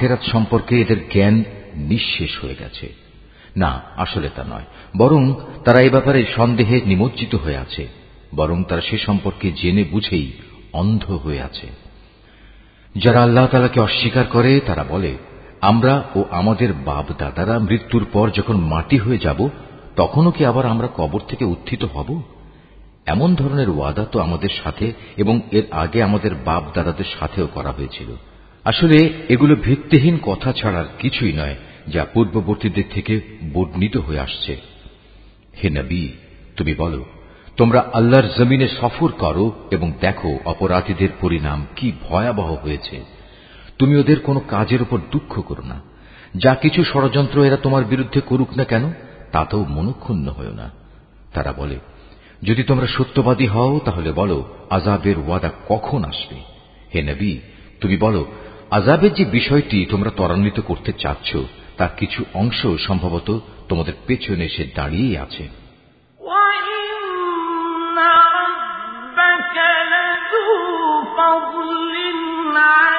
আখেরাত সম্পর্কে এদের জ্ঞান নিঃশেষ হয়ে গেছে। না, আসলে তা নয়। বরং তারা এ ব্যাপারে সন্দেহে নিমজ্জিত হয়ে আছে। বরং তারা সে সম্পর্কে জেনে বুঝেই অন্ধ হয়ে আছে। যারা আল্লাহ তালাকে অস্বীকার করে, তারা বলে, আমরা ও আমাদের বাপ দাদারা মৃত্যুর পর যখন মাটি হয়ে যাব, তখনও কি আবার আমরা কবর থেকে উত্থিত হব? এমন ধরনের ওয়াদা তো আমাদের সাথে এবং এর আগে আমাদের বাপ দাদাদের সাথেও করা হয়েছিল। আসলে এগুলো ভিত্তিহীন কথা ছাড়ার কিছুই নয়, যা পূর্ববর্তীদের থেকে বর্ণিত হয়ে আসছে। হে নবী, তুমি বলো, তোমরা আল্লাহর জমিনে সফর করো এবং দেখো অপরাধীদের পরিণাম কি ভয়াবহ হয়েছে। তুমি ওদের কোনো কাজের উপর দুঃখ করো না। যা কিছু ষড়যন্ত্র এরা তোমার বিরুদ্ধে করুক না কেন, তাতেও মনক্ষুণ্ণ হও না। তারা বলে, যদি তোমরা সত্যবাদী হও, তাহলে বলো আজাবের ওয়াদা কখন আসবে? হে নবী, তুমি বলো আজাবের যে বিষয়টি তোমরা ত্বরান্বিত করতে চাচ্ছ তার কিছু অংশ সম্ভবত তোমাদের পেছনে এসে দাঁড়িয়েই আছে
وَإِنَّ رَبَّكَ لَذُو فَضْلٍ عَلَى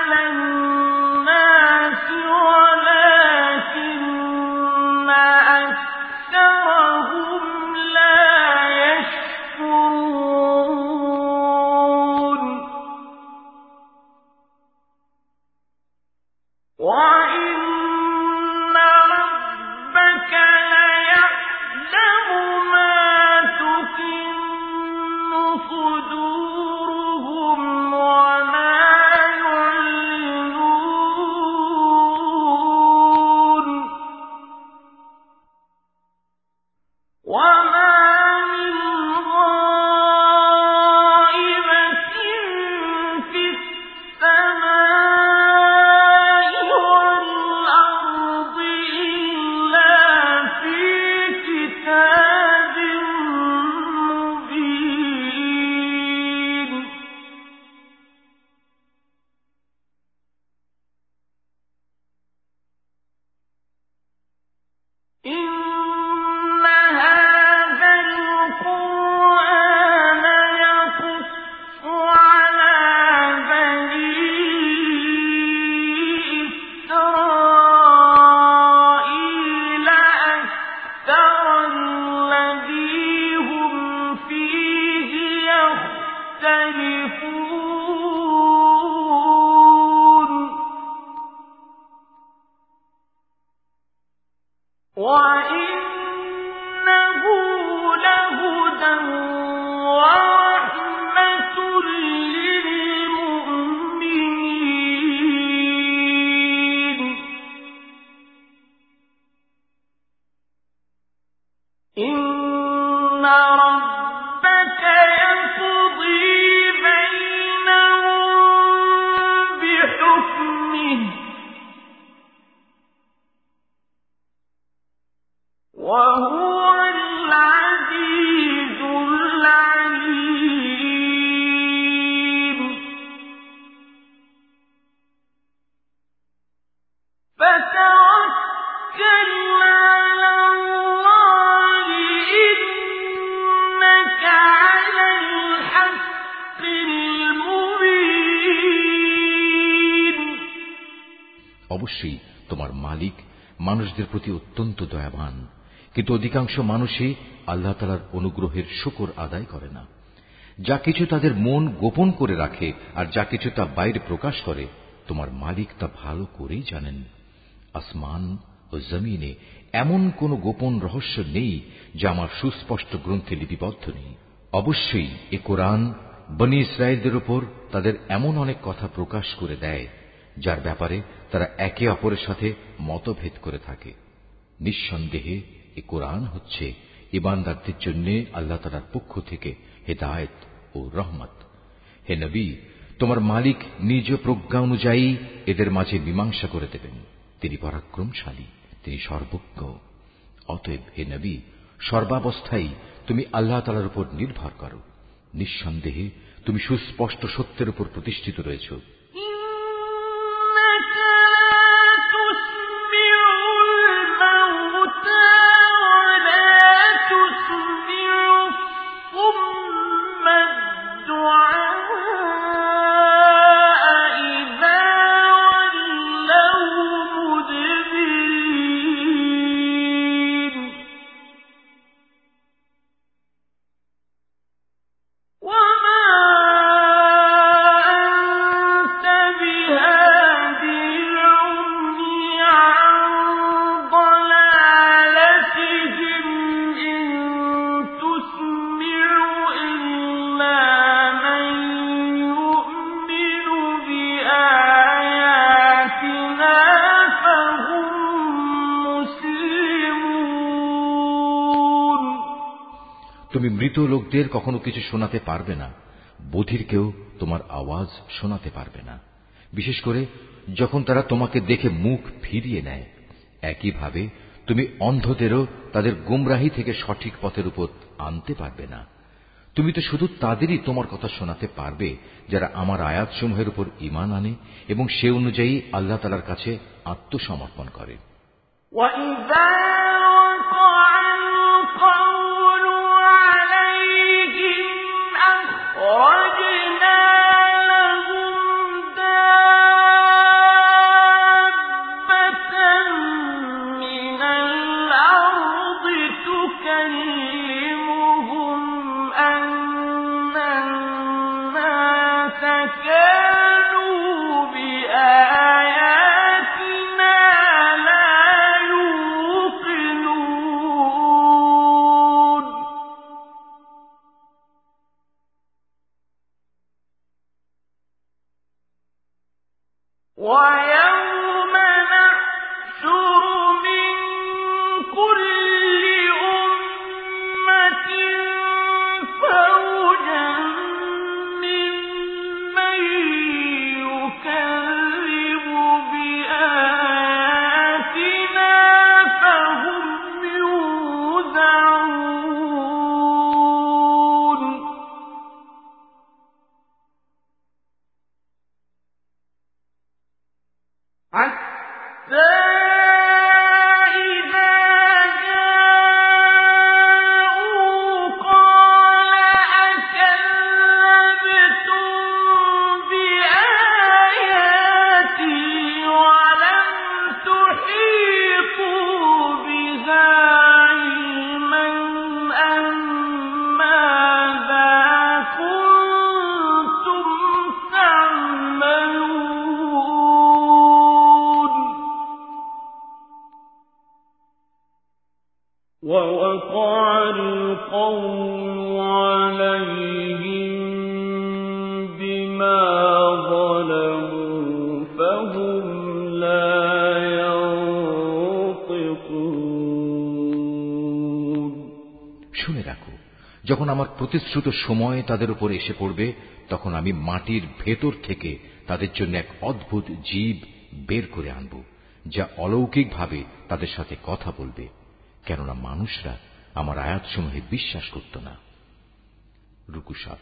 يَخْتَلِفُونَ
কিন্তু অধিকাংশ মানুষই আল্লাহ তালার অনুগ্রহের শুকর আদায় করে না। যা কিছু তাদের মন গোপন করে রাখে আর যা কিছু তা বাইরে প্রকাশ করে, তোমার মালিক তা ভালো করেই জানেন। আসমান ও জমিনে এমন কোন গোপন রহস্য নেই যা আমার সুস্পষ্ট গ্রন্থে লিপিবদ্ধ নেই। অবশ্যই এ কোরআন বনি ইসরায়েলদের উপর তাদের এমন অনেক কথা প্রকাশ করে দেয়, যার ব্যাপারে তারা একে অপরের সাথে মতভেদ করে থাকে। নিঃসন্দেহে এ কোরআন হচ্ছে ইমানদারদের জন্য আল্লাহ তালার পক্ষ থেকে হেদায়েত ও রহমত। হে নবী, তোমার মালিক নিজ প্রজ্ঞা অনুযায়ী এদের মাঝে মীমাংসা করে দেবেন। তিনি পরাক্রমশালী, তিনি সর্বজ্ঞ। অতএব হে নবী, সর্বাবস্থায় তুমি আল্লাহ তালার উপর নির্ভর করো। নিঃসন্দেহে তুমি সুস্পষ্ট সত্যের উপর প্রতিষ্ঠিত রয়েছ। তুমি মৃত লোকদের কখনো কিছু শোনাতে পারবে না। বধির কেউ তোমার আওয়াজ শোনাতে পারবে না। বিশেষ করে যখন তারা তোমাকে দেখে মুখ ফিরিয়ে নেয়, একইভাবে তুমি অন্ধদেরও তাদের গুমরাহি থেকে সঠিক পথের উপর আনতে পারবে না। তুমি তো শুধু তাদেরই তোমার কথা শোনাতে পারবে, যারা আমার আয়াতসমূহের উপর ইমান আনে এবং সে অনুযায়ী আল্লাহ তালার কাছে আত্মসমর্পণ প্রতিশ্রুত সময় তাদের উপর এসে পড়বে, তখন আমি মাটির ভেতর থেকে তাদের জন্য এক অদ্ভুত জীব বের করে আনব, যা অলৌকিকভাবে তাদের সাথে কথা বলবে, কেননা মানুষরা আমার আয়াতসমূহে বিশ্বাস করত না। রুকুসাব,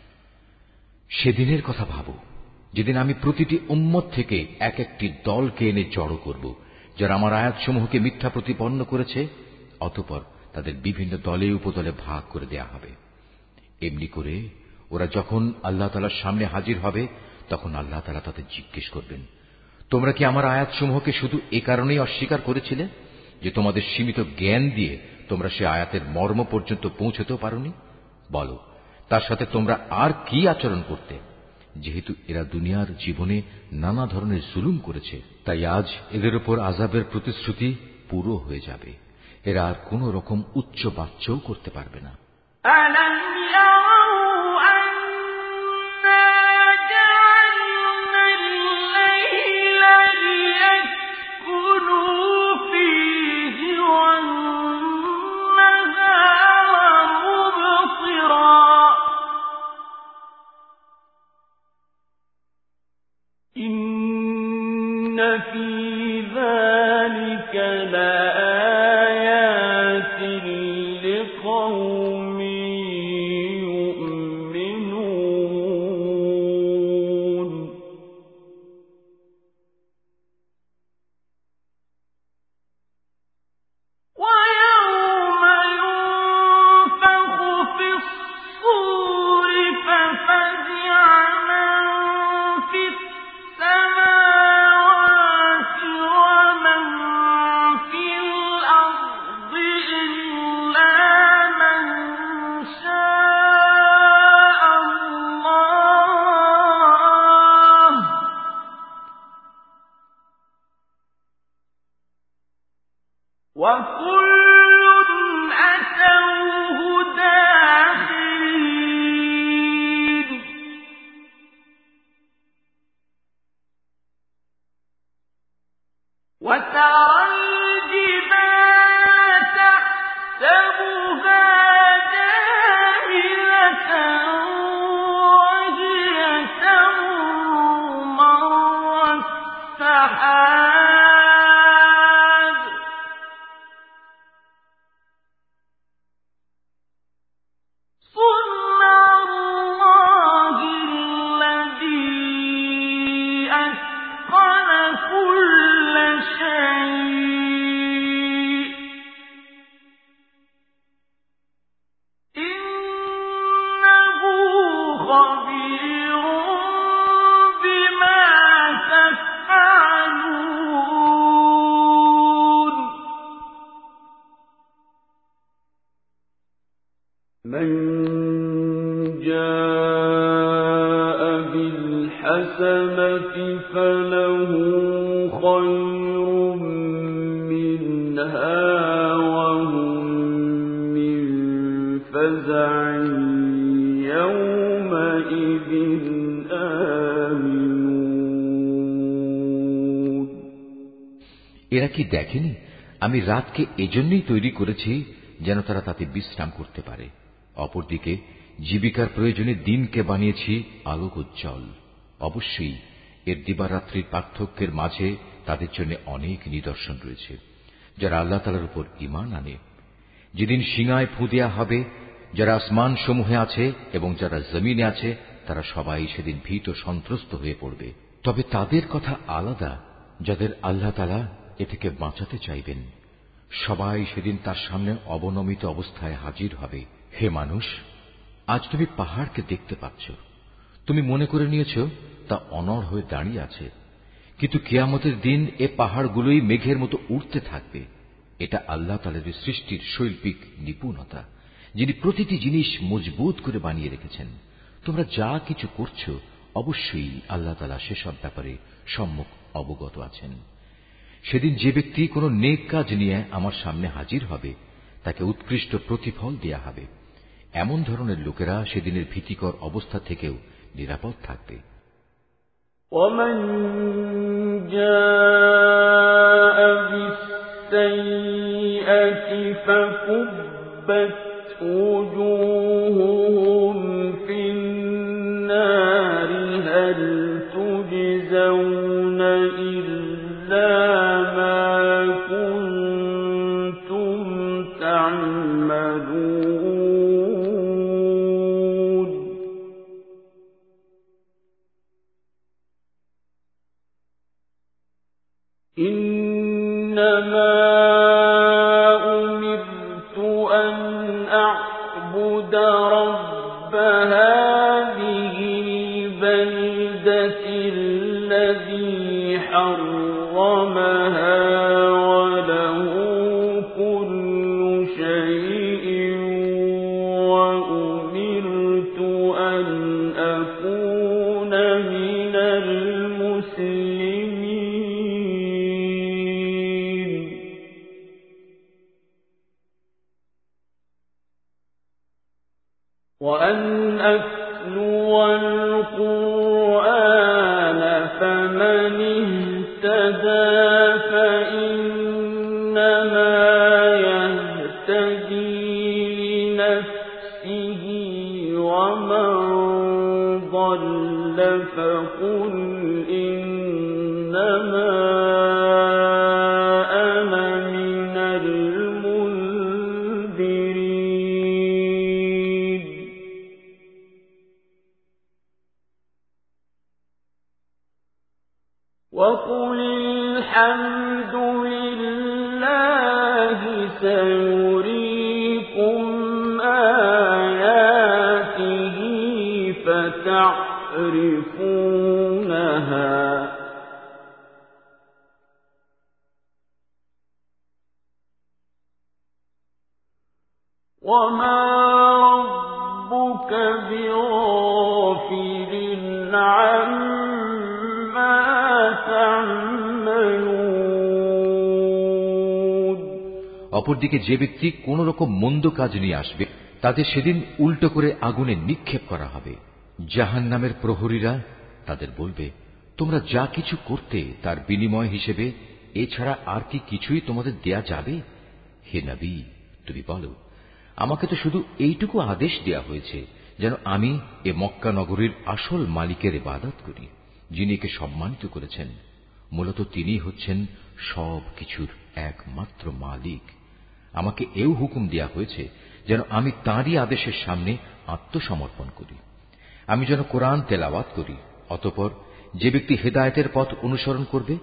সেদিনের কথা ভাবো, যেদিন আমি প্রতিটি উম্মত থেকে এক একটি দলকে এনে জড়ো করব, যারা আমার আয়াতসমূহকে মিথ্যা প্রতিপন্ন করেছে, অতপর তাদের বিভিন্ন দলে উপদলে ভাগ করে দেয়া হবে। এমনি করে ওরা যখন আল্লাহ তালার সামনে হাজির হবে, তখন আল্লাহ তালা তাদের জিজ্ঞেস করবেন, তোমরা কি আমার আয়াতসমূহকে শুধু এ কারণেই অস্বীকার করেছিলে যে তোমাদের সীমিত জ্ঞান দিয়ে তোমরা সে আয়াতের মর্ম পর্যন্ত পৌঁছতেও পারোনি? বলো, তার সাথে তোমরা আর কি আচরণ করতে? যেহেতু এরা দুনিয়ার জীবনে নানা ধরনের জুলুম করেছে, তাই আজ এদের উপর আজাবের প্রতিশ্রুতি পুরো হয়ে যাবে। এরা আর কোন রকম উচ্চ বাচ্চাও করতে পারবে না।
ألم يرى لِقَوْمٍ
কি দেখেনি? আমি রাতকে এজন্যই তৈরি করেছি যেন তারা তাতে বিশ্রাম করতে পারে। অপরদিকে, জীবিকার প্রয়োজনে দিনকে বানিয়েছি আলোক উজ্জ্বল অবশ্যই, এর দিবারাত্রির পার্থক্যের মাঝে তাদের জন্য অনেক নিদর্শন রয়েছে, যারা আল্লাহ তালার উপর ইমান আনে। যেদিন সিঙায় ফু দেয়া হবে, যারা আসমান সমূহে আছে এবং যারা জমিনে আছে, তারা সবাই সেদিন ভীত সন্ত্রস্ত হয়ে পড়বে। তবে তাদের কথা আলাদা, যাদের আল্লাহ তালা এ থেকে বাঁচাতে চাইবেন। সবাই সেদিন তার সামনে অবনমিত অবস্থায় হাজির হবে। হে মানুষ, আজ তুমি পাহাড়কে দেখতে পাচ্ছ। তুমি মনে করে নিয়েছ তা অনড় হয়ে দাঁড়িয়ে আছে। কিন্তু কেয়ামতের দিন এ পাহাড়গুলোই মেঘের মতো উঠতে থাকবে। এটা আল্লাহ তালের সৃষ্টির শৈল্পিক নিপুণতা, যিনি প্রতিটি জিনিস মজবুত করে বানিয়ে রেখেছেন। তোমরা যা কিছু করছ, অবশ্যই আল্লাহ তালা সেসব ব্যাপারে সম্মুখ অবগত আছেন। সেদিন যে ব্যক্তি কোন নেক কাজ নিয়ে আমার সামনে হাজির হবে তাকে উৎকৃষ্ট প্রতিফল দেয়া হবে এমন ধরনের লোকেরা সেদিনের ভীতিকর অবস্থা থেকেও নিরাপদ থাকবে
ومن جاء بالسيئة فكبت وجوههم
অপরদিকে যে ব্যক্তি কোন রকম মন্দ কাজ নিয়ে আসবে তাদের সেদিন উল্টো করে আগুনে নিক্ষেপ করা হবে। জাহান নামের প্রহরীরা তাদের বলবে, তোমরা যা কিছু করতে তার বিনিময় হিসেবে, এছাড়া আর কি কিছুই তোমাদের দেয়া যাবে? হে নবী, তুমি বলো, আমাকে তো শুধু এইটুকু আদেশ দেয়া হয়েছে, যেন আমি এ মক্কা নগরীর আসল মালিকের ইবাদত করি, যিনি একে সম্মানিত করেছেন। মূলত তিনি হচ্ছেন সব কিছুর একমাত্র মালিক। আমাকে এও হুকুম দেয়া হয়েছে যেন আমি তাঁরই আদেশের সামনে আত্মসমর্পণ করি। আমি যেন কোরআন তেলাওয়াত করি, অতপর যে ব্যক্তি হেদায়তের পথ অনুসরণ করবে,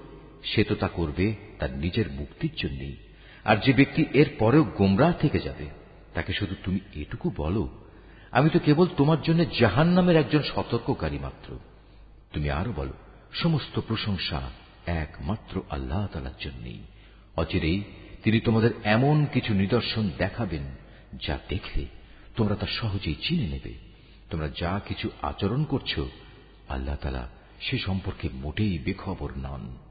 সে তো তা করবে তার নিজের মুক্তির জন্যই। আর যে ব্যক্তি এর পরেও গোমরাহ থেকে যাবে, তাকে শুধু তুমি এটুকু বলো, আমি তো কেবল তোমার জন্য জাহান নামের একজন সতর্ককারী মাত্র। তুমি আরও বলো, সমস্ত প্রশংসা একমাত্র আল্লাহ তালার জন্যই। অচিরেই তিনি তোমাদের এমন কিছু নিদর্শন দেখাবেন যা দেখলে তোমরা তা সহজেই চিনে নেবে। তোমরা যা কিছু আচরণ করছ, আল্লাহ তালা সে সম্পর্কে মোটেই বেখবর নন।